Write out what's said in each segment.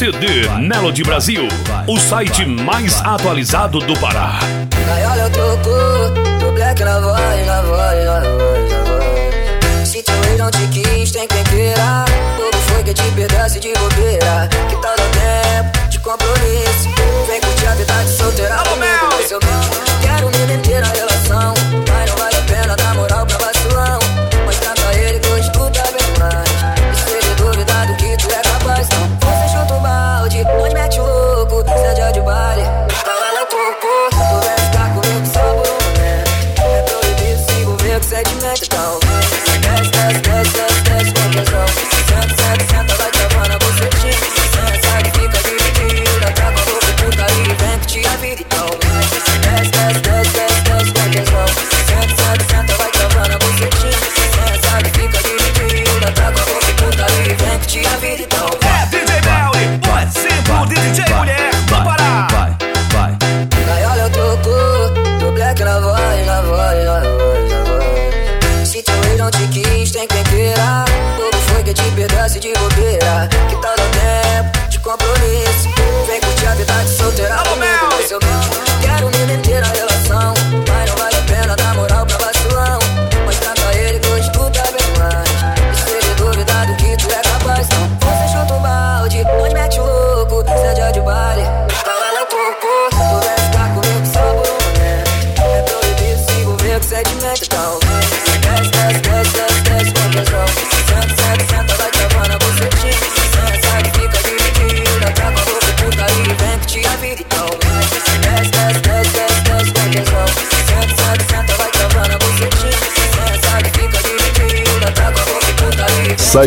CD Melody Brasil, o site mais atualizado do Pará. Gaiola eu troco, do black na voz, na voz, na voz, na voz. Se tu ex não te quis, tem quem queira. Tudo foi que é te perdesse de bobeira. Que tal tá o tempo de compromisso? Vem curtir a vida de solteira comigo, seu bem. Quero me meter na relação, mas não vale a pena dar moral pra você.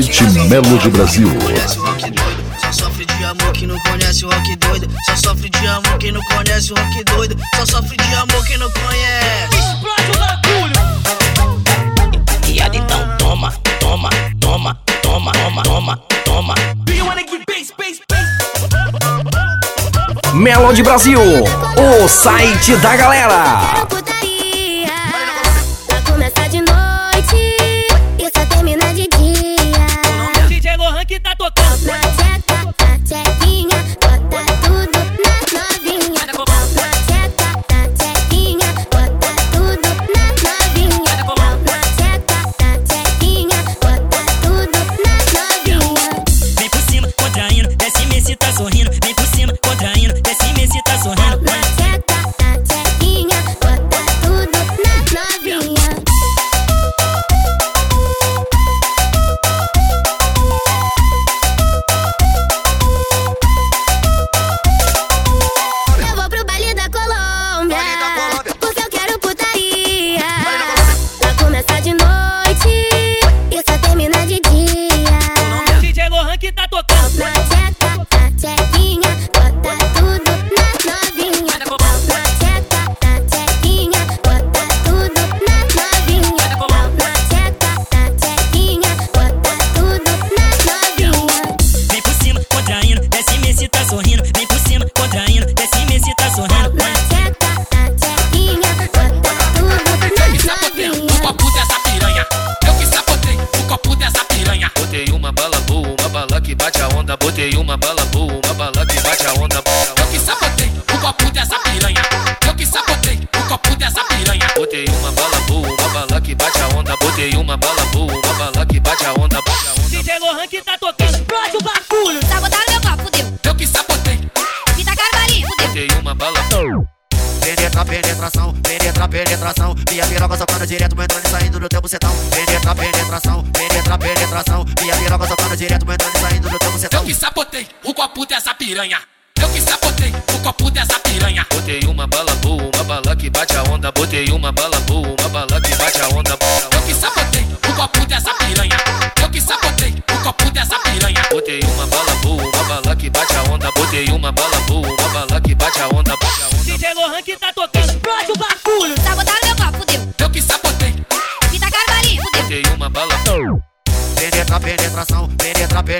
site Melo de Brasil. Só sofre de amor que não conhece o rock doido. Só sofre de amor que não conhece o rock doido. Só sofre de amor que não conhece. Explode o bagulho. Piada então, toma, toma, toma, toma, toma, toma, toma. Do you wanna get bass, bass, Brasil, o site da galera.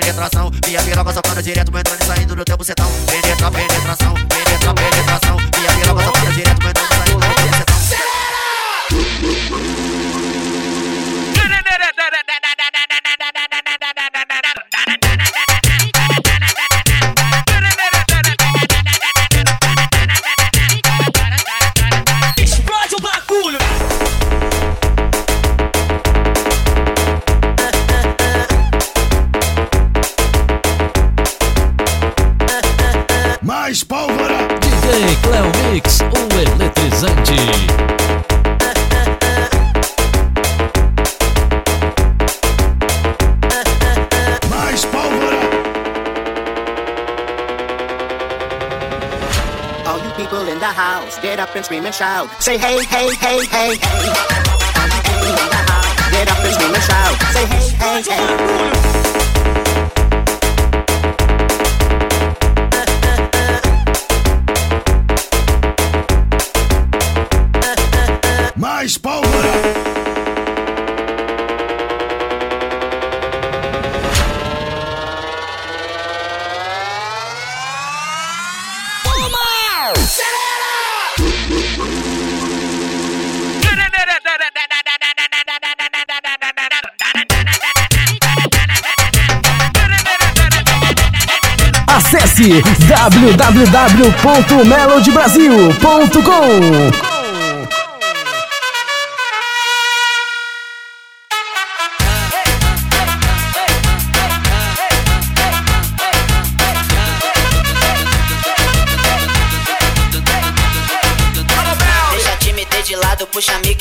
penetração. Minha piroca para direto, entrando e saindo do teu bucetão. Penetra, penetração, penetra, penetração. Minha piroca para direto, entrando Mais pólvora! DJ Cleo Mix, o eletrizante. Mais pólvora! All you people in the house, get up and scream and shout. Say hey, hey, hey, hey, hey. All you people in the house, get up and scream and shout. Say hey, hey, hey. site www.melodybrasil.com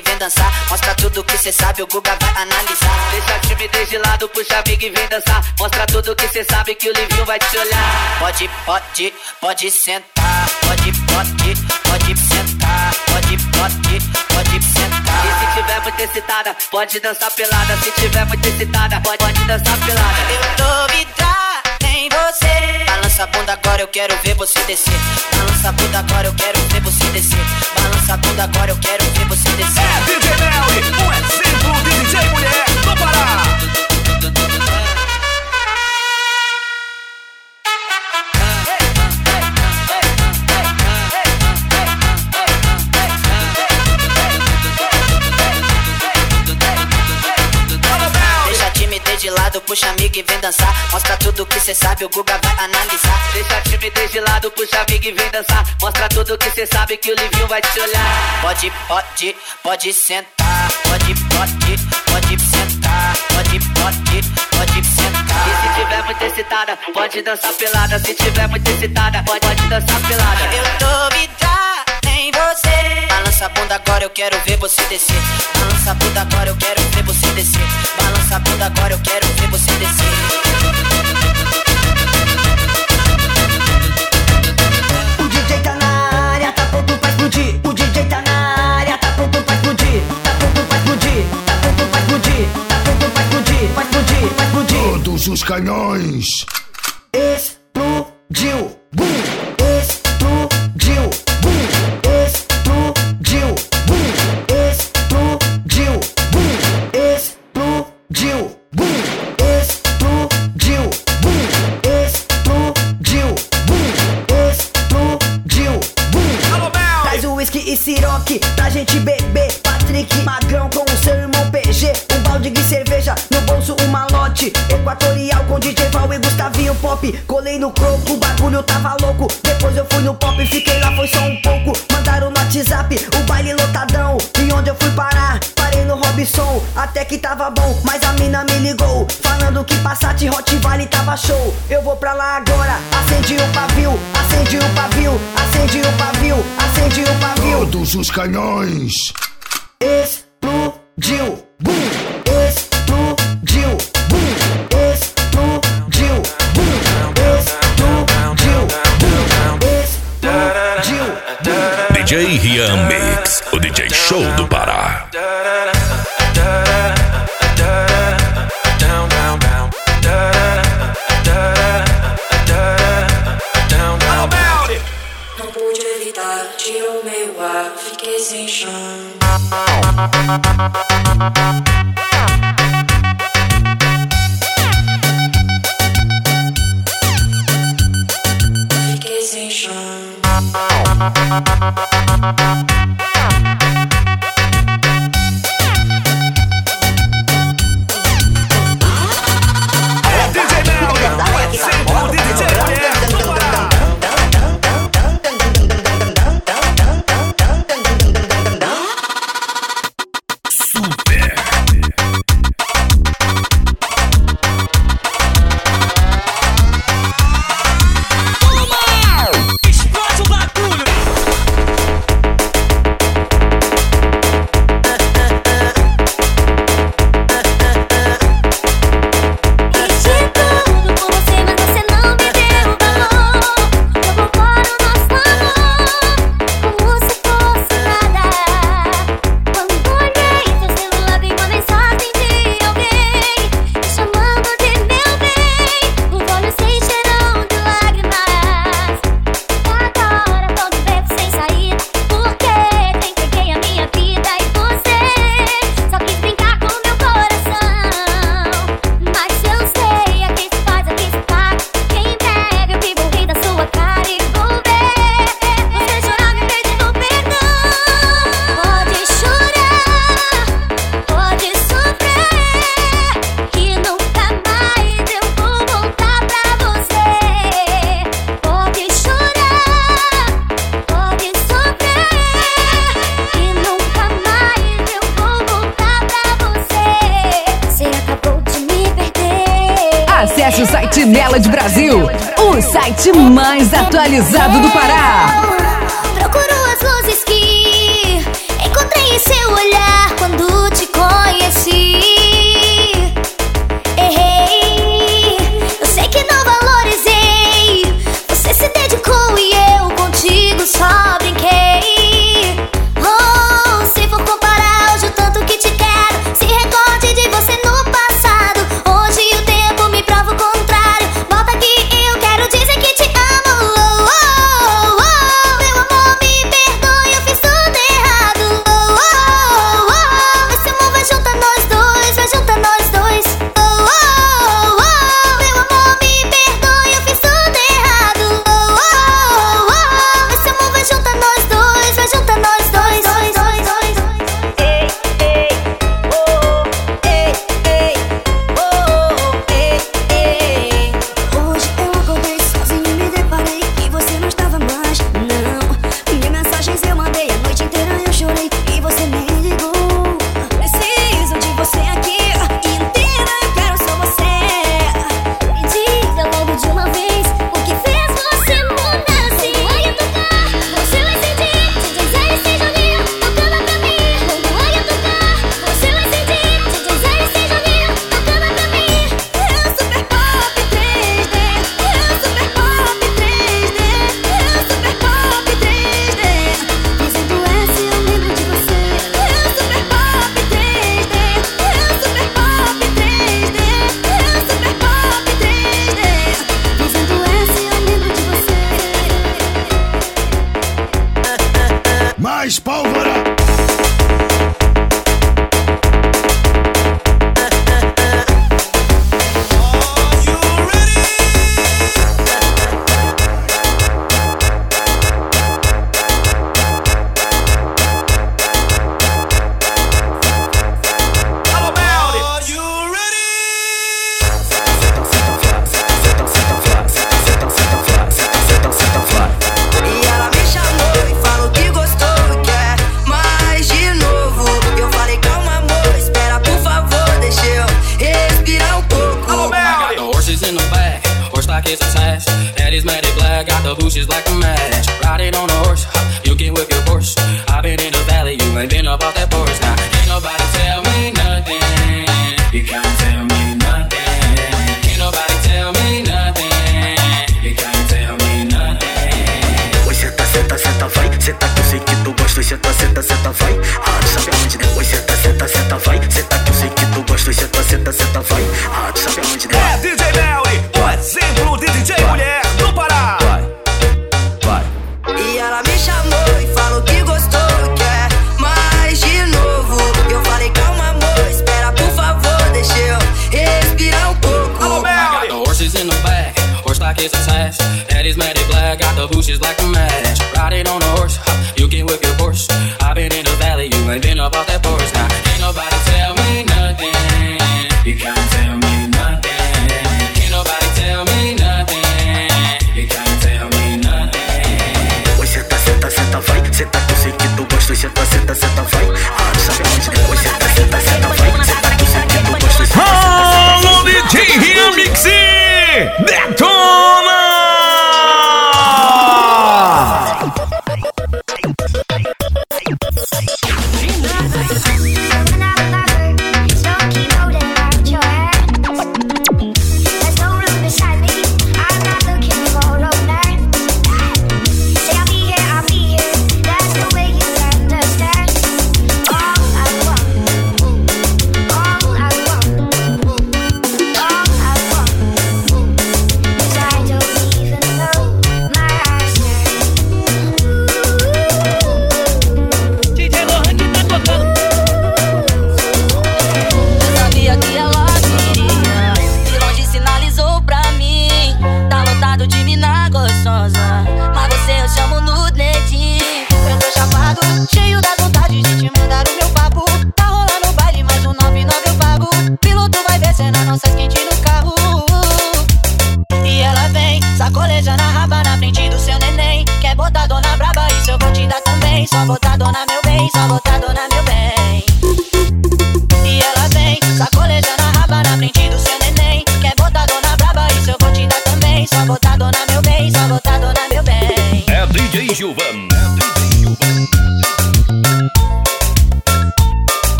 vem dançar. Mostra tudo que cê sabe, o Guga vai analisar. Deixa a timidez de lado, puxa amigo e vem dançar. Mostra tudo que cê sabe que o Livinho vai te olhar. Pode, pode, pode sentar. Pode, pode, pode sentar. Pode, pode, pode sentar. E se tiver muito excitada, pode dançar pelada. Se tiver muito excitada, pode, pode dançar pelada. Eu tô vidrada em você. Balança a bunda agora, eu quero ver você descer. Balança a bunda agora, eu quero ver você descer. Balança a bunda agora, eu quero ver você descer. DJ Melly, um exemplo de DJ mulher do Pará. Puxa amigo e vem dançar. Mostra tudo que cê sabe, o Guga vai analisar. Deixa a timidez de lado, puxa amigo e vem dançar. Mostra tudo que cê sabe que o Livinho vai te olhar. Pode, pode, pode sentar. Pode, pode, pode sentar. Pode, pode, pode sentar. E se tiver muito excitada, pode dançar pelada. Se tiver muito excitada, pode, pode dançar pelada. Eu tô vidrada em você. Balança a bunda agora, eu quero ver você descer. Balança a bunda agora, eu quero ver você descer. Balança a bunda agora, eu quero ver você descer. O DJ tá na área, tá pronto pra explodir. O DJ tá na área, tá pronto pra explodir. Tá pronto pra explodir. Tá pronto pra explodir. Tá pronto pra explodir. Pra explodir, pra explodir. Todos os canhões! Explodiu. No croco, o bagulho tava louco. Depois eu fui no pop, fiquei lá, foi só um pouco. Mandaram no WhatsApp, o baile lotadão. E onde eu fui parar? Parei no Robson, até que tava bom. Mas a mina me ligou, falando que Passat Hot Vale tava show. Eu vou pra lá agora, acendi o pavio, acendi o pavio, acendi o pavio, acendi o pavio. Todos os canhões! Atualizado do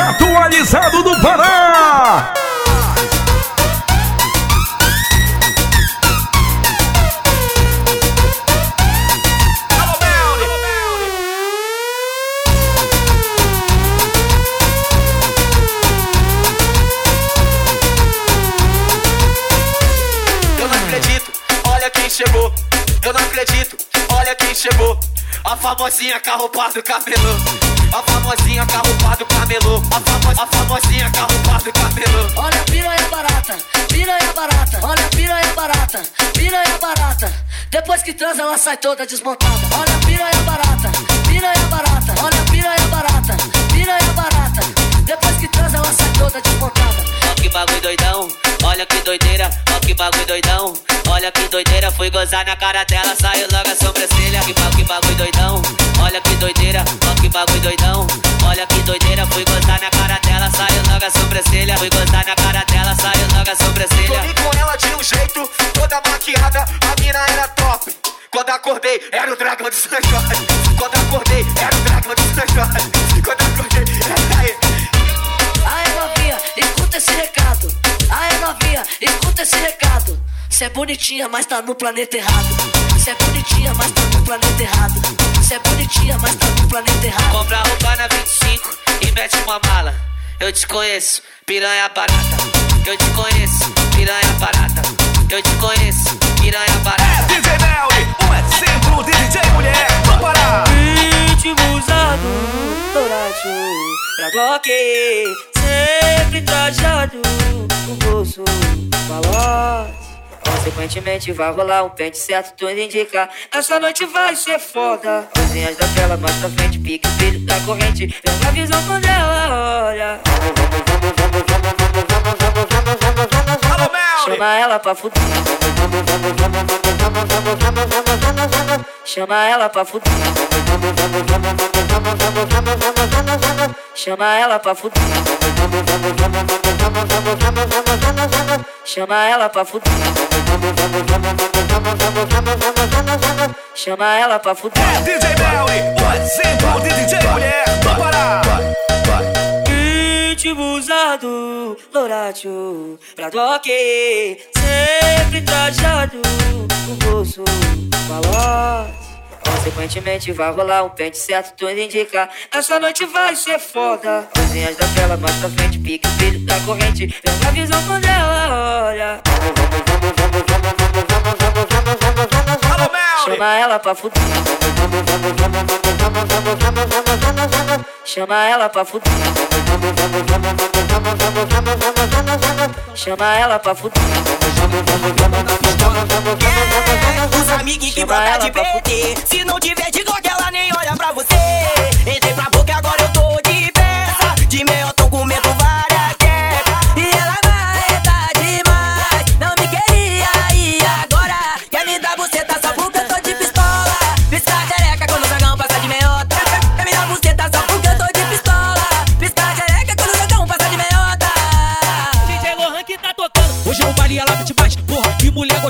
atualizado do Pará. Famosinha carroupado camelô. A famosinha carroupado camelô. A, famo, a famosinha carroupado camelô. Olha a piranha barata, piranha barata, olha a piranha barata, piranha barata. Depois que transa, ela sai toda desmontada. Olha a piranha barata, piranha barata, olha a piranha barata, piranha barata. Depois que transa, ela sai toda desmontada. Que bagulho doidão, olha que doideira, ó que bagulho doidão, olha que doideira, fui gozar na cara dela, saiu logo a sobrancelha, que bagulho, doidão, olha que doideira, ó que bagulho doidão, olha que doideira, fui gozar na cara dela, saiu logo a sobrancelha, fui gozar na cara dela, saiu logo a sobrancelha. Dormi com ela de um jeito, toda maquiada, a mina era top. Quando acordei, era o dragão de sangue. Quando acordei, era o dragão de sangue. Quando acordei, era aí. Aê novinha, escuta esse recado. Aê novinha, escuta esse recado. Cê é bonitinha, mas tá no planeta errado. Cê é bonitinha, mas tá no planeta errado. Cê é bonitinha, mas tá no planeta errado. Compra roupa na 25 e mete uma mala. Eu te conheço, piranha barata. Eu te conheço, piranha barata. Eu te conheço, piranha barata. DJ Melly, um exemplo de DJ mulher do Pará. Ritmo usado, douradinho, pra toque. Sempre trajado, com bolso, malote. Consequentemente vai rolar um pente certo, tudo indica. Essa noite vai ser foda. Coisinhas da tela, mais pra frente, pique o brilho da corrente. Pega a visão quando ela olha Chama ela pra fuder. Chama ela pra fuder. Chama ela pra fuder. Chama ela pra fuder. Chama ela pra fuder. DJ Melly, um exemplo de DJ mulher do Pará. Ritmo usado, lourátil, pra toque. Sempre trajado, com bolso, malote Consequentemente vai rolar um pente certo, tudo indica. Essa noite vai ser foda. Coisinhas da tela, mais pra frente, pique o brilho da corrente. Pega a visão quando ela olha. Chama ela pra fuder Chama ela pra fuder. Chama ela pra fuder. Os amiguinhos que brotam de PT Se não tiver de ela nem olha pra você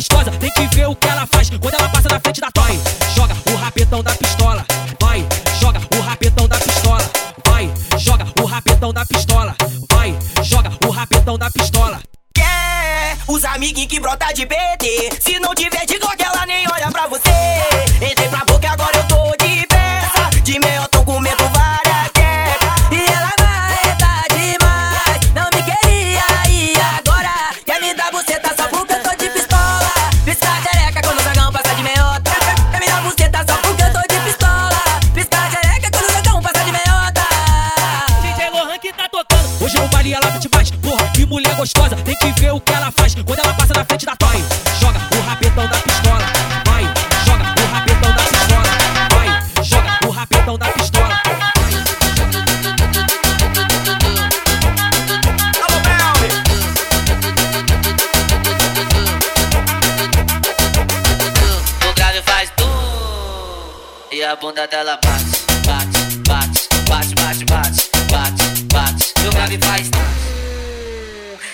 gostosa. Tem que ver o que ela faz quando ela passa na frente da toy. Joga o rapetão da pistola. Vai, joga o rapetão da pistola. Vai, joga o rapetão da pistola. Vai, joga o rapetão da pistola. Quer os amiguinhos que brota de PT Se não tiver de Glock, ela nem olha pra você a bunda dela bate, bate, bate, bate, bate, bate, bate, bate. E o grave faz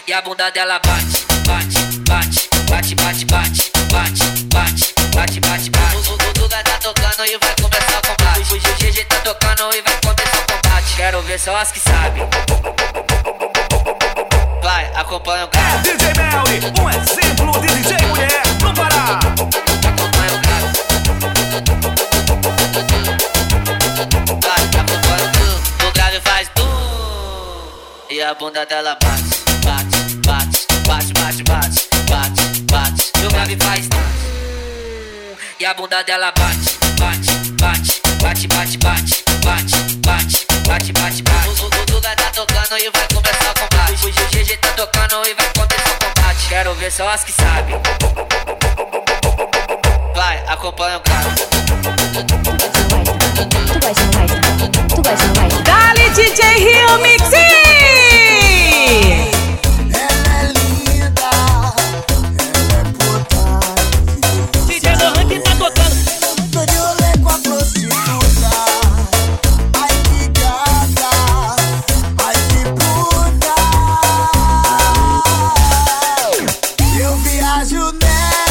e a bunda dela bate, bate, bate, bate, bate, bate, bate, bate, bate, bate, bate. O, Duga tá tocando e vai começar o combate. O GG tá tocando e vai começar o combate. Quero ver só as que sabem. Vai, acompanha o cara. DJ Melly, um exemplo de DJ mulher no Pará. E a bunda dela bate, bate, bate, bate, bate, bate, bate, bate. E o grave faz e a bunda dela bate, bate, bate, bate, bate, bate, bate, bate, bate, bate, bate. O, Duga tá tocando e vai começar o combate. O GG tá tocando e vai começar o combate. Quero ver só as que sabem. Vai, acompanha o cara. Dali DJ Rio Mix! DJ Lohan que tá tocando. Tô de rolê com a prostituta. Ai que gata, ai que puta. Eu viajo nela,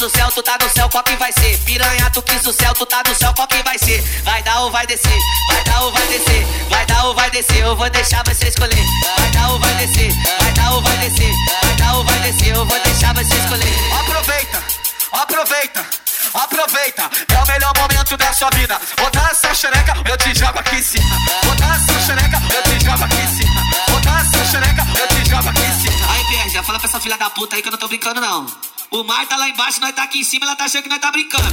quis o céu, tu tá no céu, qual que vai ser? Piranha, tu quis o céu, tu tá no céu, qual que vai ser? Vai dar ou vai descer? Vai dar ou vai descer? Vai dar ou vai descer? Eu vou deixar você escolher. Vai dar ou vai descer? Vai dar ou vai descer? Vai dar ou vai descer? Eu vou deixar você escolher. Aproveita, aproveita, aproveita. É o melhor momento da sua vida. Botar essa xereca, eu te jogo aqui em cima. Botar essa xereca, eu te jogo aqui em cima. Botar essa xereca, eu te jogo aqui em cima. Aí, Pierre, já fala pra essa filha da puta aí que eu não tô brincando, não. O mar tá lá embaixo, nós tá aqui em cima, ela tá achando que nós tá brincando.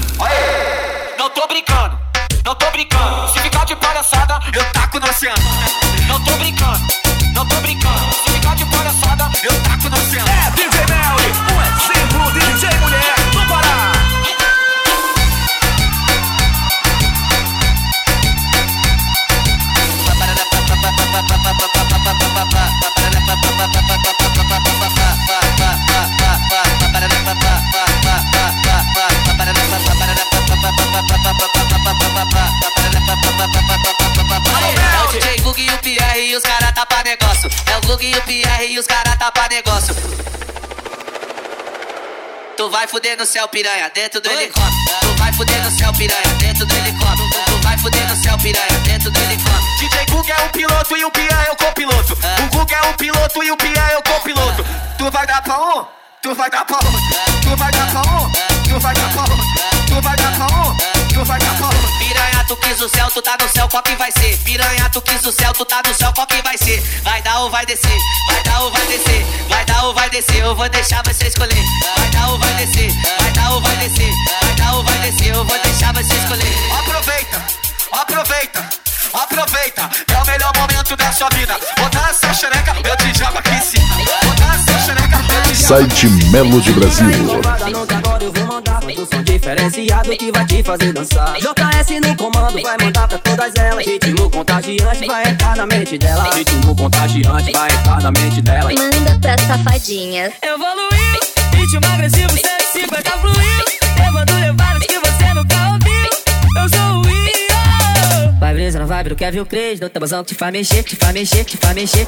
Não tô brincando, não tô brincando. Se ficar de palhaçada, eu taco no oceano. Não tô brincando, não tô brincando. Se ficar de palhaçada, eu taco no oceano. É DJ Melly, um exemplo de DJ mulher Pará. É o Gug e o Pierre e os cara tá pra negócio. É o Gug e o Pierre e os cara tá pra negócio. Tu vai fuder no céu, piranha, dentro do helicóptero. Tu vai fuder no céu, piranha, dentro do helicóptero. Tu vai fuder no céu, piranha, dentro do helicóptero. DJ Gug é o piloto e o Pia é o copiloto. O Gug é o piloto e o Pia é o copiloto. Tu vai dar pra um, tu vai dar outro. Tu vai dar pra um, tu vai dar outro. Tu vai dar pra um, tu vai dar outro. Piranha, tu quis o céu, tu tá no céu, qual que vai ser? Piranha, tu quis o céu, tu tá no céu, qual que vai ser? Vai dar ou vai descer? Vai dar ou vai descer? Vai dar ou vai descer? Eu vou deixar você escolher. Vai dar ou vai descer? Vai dar ou vai descer? Vai dar ou vai descer? Eu vou deixar você escolher. Aproveita, aproveita, aproveita. É o melhor momento da sua vida. Botar essa xereca, eu te jogo aqui em cima. Site Melody Brasil. Agora eu vou mandar pro som diferenciado que vai te fazer dançar. JS no comando vai mandar pra todas elas. Ritmo contagiante vai entrar na mente dela. Ritmo contagiante vai entrar na mente dela. Manda pra safadinha. Evoluiu, ritmo agressivo 150 fluiu. Vai brisa na vibe do Kevin Cres, no tabuzão que te faz mexer, te faz mexer, te faz mexer.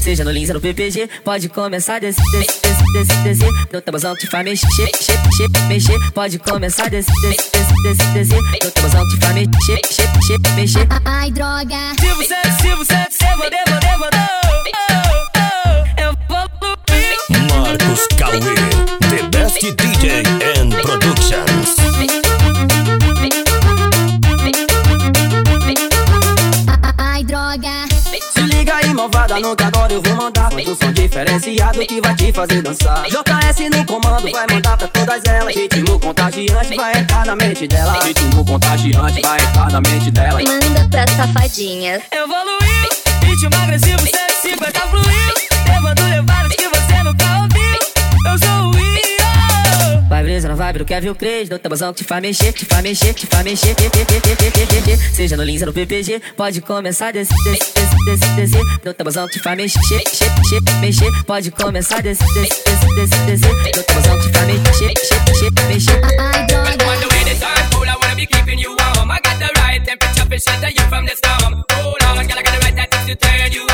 Seja no Lins ou no PPG, pode começar a descer, descer, descer, descer. No tabuzão que te faz mexer, mexer, mexer, mexer. Pode começar a descer, descer, descer, descer. No tabuzão que te faz mexer, mexer, mexer, mexer. Ai, droga. Se você, se você, se você, você, você. Marcos Cauê, the best DJ and productions. No que agora eu vou mandar. Faz um som diferenciado que vai te fazer dançar. JS no comando vai mandar pra todas elas. Ritmo contagiante vai entrar na mente dela. Ritmo contagiante vai entrar na mente dela. Manda pra safadinha. Evoluiu, ritmo agressivo 150 fluiu. Na vibe do Kevin Cres, no tabuzão te faz mexer, te faz mexer, te faz mexer. Seja no Lins no PPG, pode começar a descer, descer, descer, descer. No tabuzão te faz mexer, mexer, mexer, mexer. Pode começar a descer, descer, descer, descer. No tabuzão te faz mexer, mexer, mexer, mexer. The time cool, I wanna be keeping you warm. I got the right temperature shelter you from the storm. Hold on, girl, I got the right tactics to turn you on.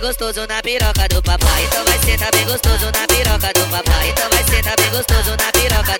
Bem gostoso na piroca do papai. Então vai sentar bem gostoso na piroca do papai. Então vai sentar bem gostoso na piroca do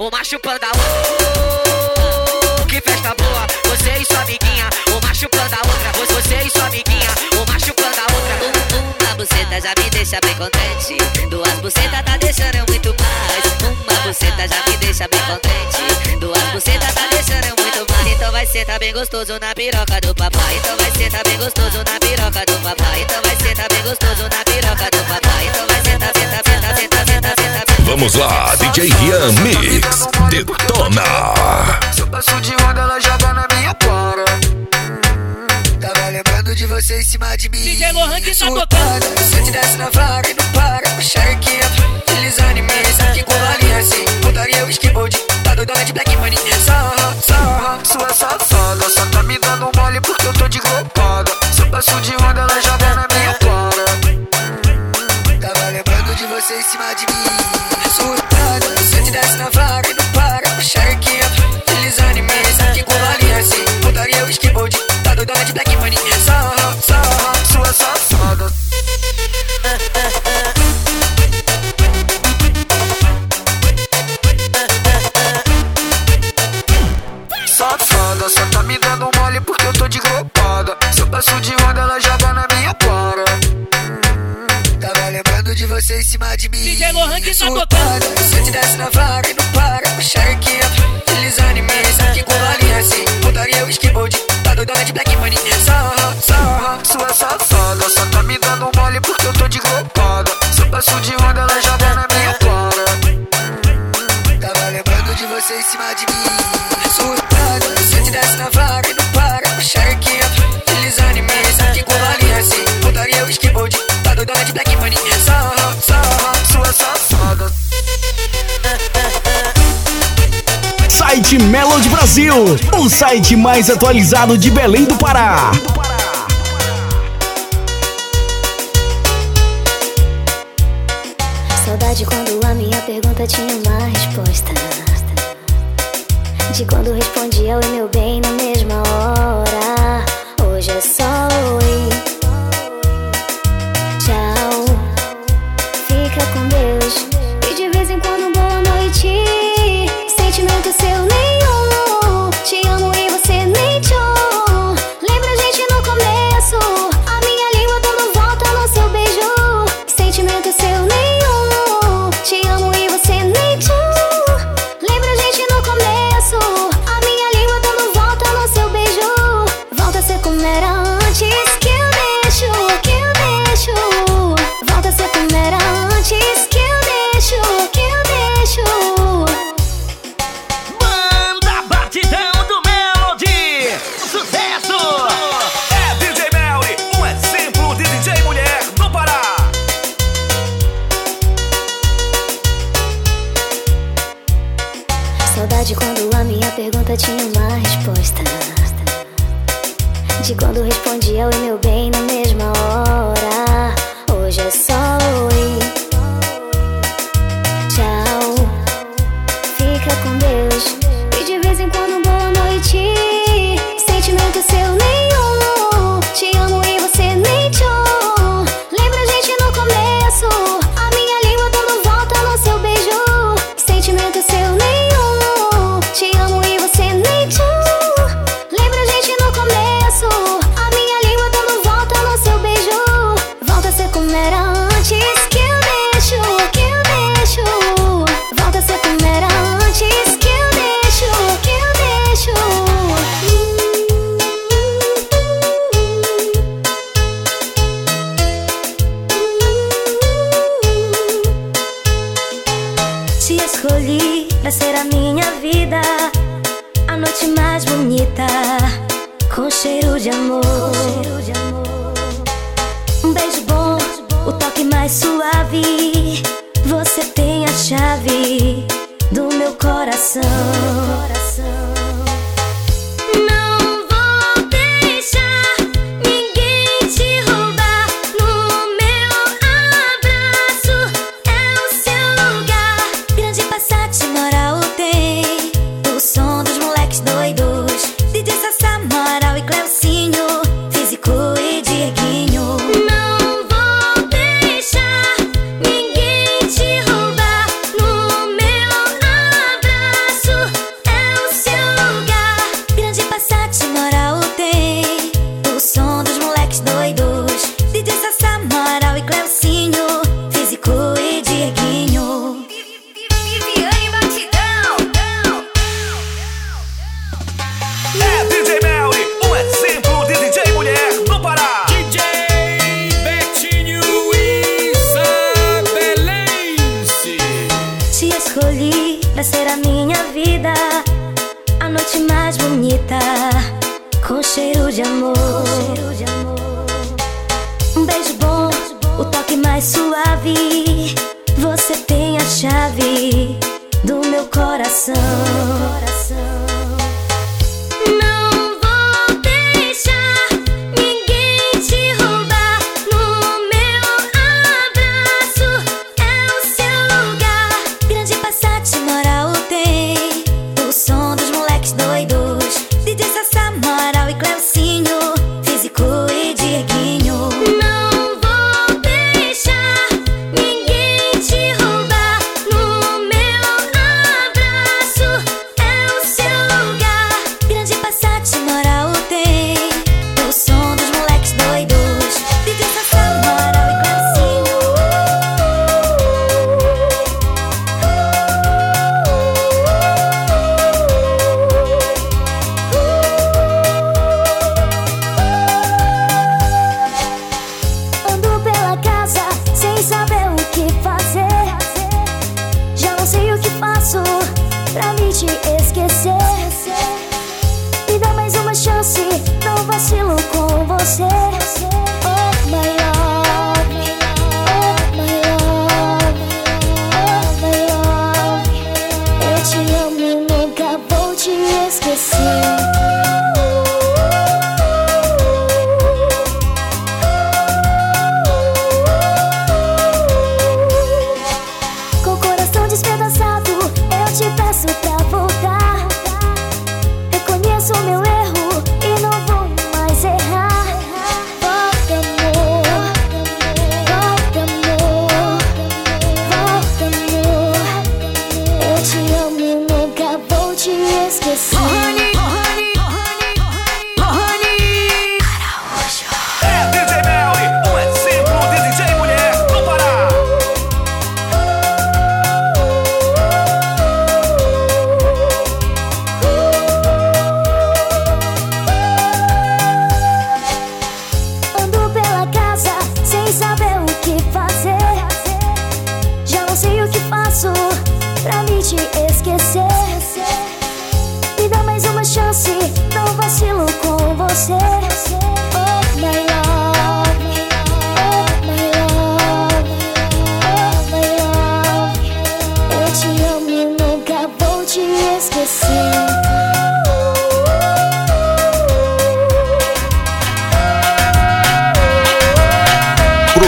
uma chupando a outra. Que festa boa, você e sua amiguinha, uma chupando a outra, Vo- você e sua amiguinha, uma chupando a outra. Uma buceta já me deixa bem contente. Duas bucetas tá deixando eu muito mais. Uma buceta já me deixa bem contente. Duas bucetas tá deixando eu muito mais. Então vai sentar bem gostoso na piroca do papai. Então vai sentar bem gostoso na piroca do papai. Então vai sentar bem gostoso na piroca do papai. Então vai sentar, sentar, sentar, sentar, sentar, sentar. Vamos lá, DJ Rian Mix. Detona. Se eu passo de onda, ela joga na minha cara. Tava lembrando de você em cima de mim. DJ Lohan que tá tocando. Se eu te desce na vaga e não para, puxar aqui. Deslizando em mim, isso aqui com valinha assim. Botaria o skateboard, tá doidona de black money. Sarra, sarra, sua safada. Só tá me dando mole porque eu tô de glopada. Se eu passo de onda, ela joga na minha cara. De você em cima de mim. Se eu te desce na vaga e não para, puxar aqui. Mim, isso aqui com valinha assim. O skateboard, tá doidona de black money. Sarra, sarra, sua safada. Safada, só tá me dando mole porque eu tô de glopada. Se eu passo de onda, ela joga você em cima de mim. DJ Lohan que tá tocando. Se eu te desce na vaga e não para, puxar aqui. Deslizando em mim, isso aqui com valinha assim. Botaria o skateboard, tá doidona de black money. Sarra, sarra, sua safada. Só tá me dando mole porque eu tô de glopada. Se eu passo de onda, ela joga na site Melody Brasil, o site mais atualizado de Belém do Pará. Saudade quando a minha pergunta tinha uma resposta. De quando respondia eu é e meu bem na mesma hora.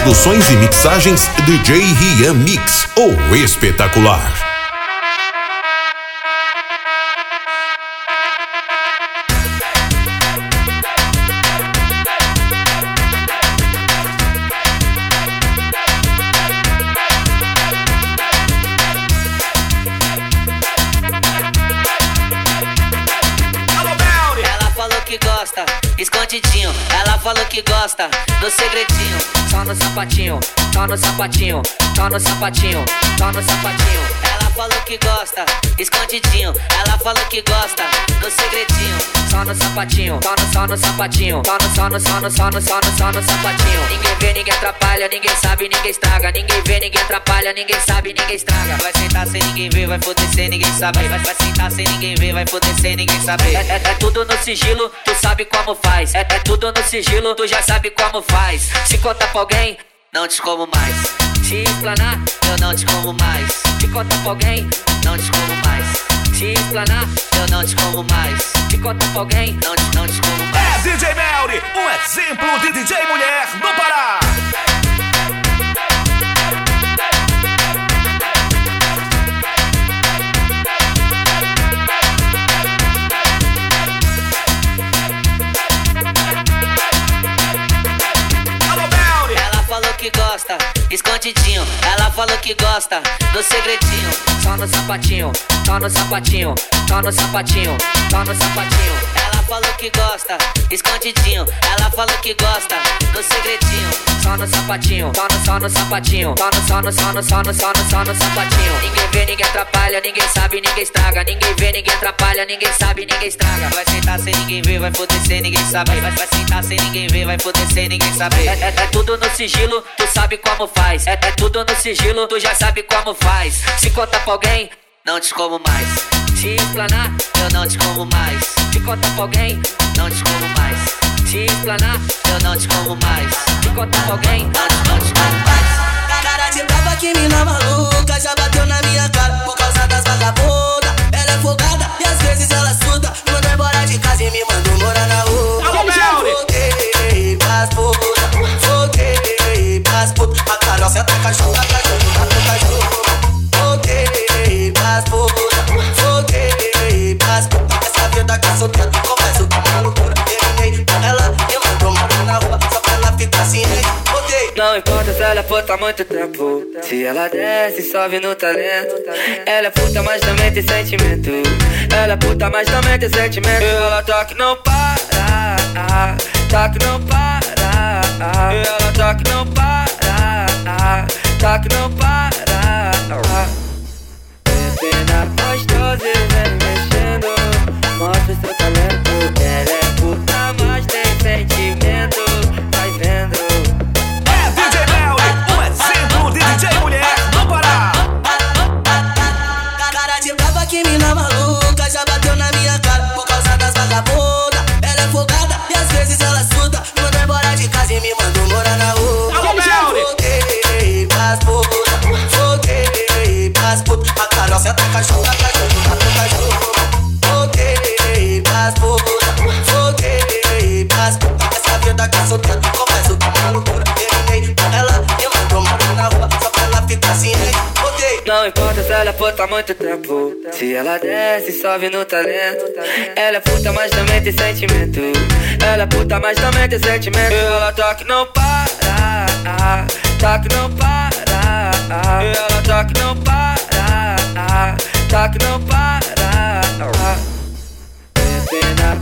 Produções e mixagens DJ Rian Mix, o espetacular. Que gosta do segredinho. Só no sapatinho, só no sapatinho, só no sapatinho, só no sapatinho. Ela falou que gosta, escondidinho. Ela falou que gosta do segredinho. Só no sapatinho, só no, só no sapatinho, só no, só no, só no, só no, só no, só no sapatinho. Ninguém vê, ninguém atrapalha, ninguém sabe, ninguém estraga. Ninguém vê, ninguém atrapalha, ninguém sabe, ninguém estraga. Vai sentar sem ninguém ver, vai foder sem ninguém saber. Vai, vai sentar sem ninguém ver, vai foder sem ninguém saber. É, é- é tudo no sigilo, tu sabe como faz. É, é tudo no sigilo, tu já sabe como faz. Se contar pra alguém, não te como mais. Se explanar, eu não te como mais. Se contar pra alguém, não te como mais. Se explanar, eu não te como mais. Se contar pra alguém, não te, não te como mais. É DJ Melry, um exemplo de DJ mulher no Pará. Gosta, escondidinho. Ela falou que gosta do segredinho. Só no sapatinho, só no sapatinho, só no sapatinho, só no sapatinho. Ela falou que gosta, escondidinho. Ela falou que gosta do segredinho. Só no sapatinho, só no, só no sapatinho, só no, só no, só no, só no, só no, só no sapatinho. Ninguém vê, ninguém atrapalha, ninguém sabe, ninguém estraga. Ninguém vê, ninguém atrapalha, ninguém sabe, ninguém estraga. Vai sentar sem ninguém ver, vai foder sem ninguém saber. Vai, vai sentar sem ninguém ver, vai foder sem ninguém saber. É, é- é tudo no sigilo, tu sabe como faz. É, é tudo no sigilo, tu já sabe como faz. Se contar pra alguém, não te como mais. Se explanar, eu não te como mais. Se contar pra alguém, não te como mais. Se explanar, eu não te como mais. Se contar pra alguém, não te, não te como mais. Cara de brava que mina maluca já bateu na minha cara por causa das vagabundas. Ela é folgada e às vezes ela suda. Me mandou embora de casa e me mandou morar na rua. Voltei pras putas, voltei pras putas. A Carol senta cachorro, a cachorro, a cachorro. Voltei pras putas, putas. Essa vida que eu sou tento, que é uma loucura. Terminei com ela, me mandou morar na rua. Só pra ela ficar assim, né? Voltei. Não importa se ela é puta há muito tempo. Se ela desce, sobe no talento. Ela é puta, mas também tem sentimento. Ela é puta, mas também tem sentimento. E ela tá que não para. Tá que não para. E ela tá que não para. Tá que não para. Pena gostosa e vem às vezes ela. Me mandou embora de casa e me mandou morar na rua. Voltei pras putas, voltei pras putas. A Carol senta cachorro, a cachorro, a cachorro. Voltei pras putas, voltei pras putas. Essa vida que eu sou tento, Não importa se ela é puta há muito tempo. Se ela desce, sobe no talento. Ela é puta, mas também tem sentimento. Ela é puta, mas também tem sentimento. E ela toca não para Toca não para. E ela toca não para Toca não para. Bebê na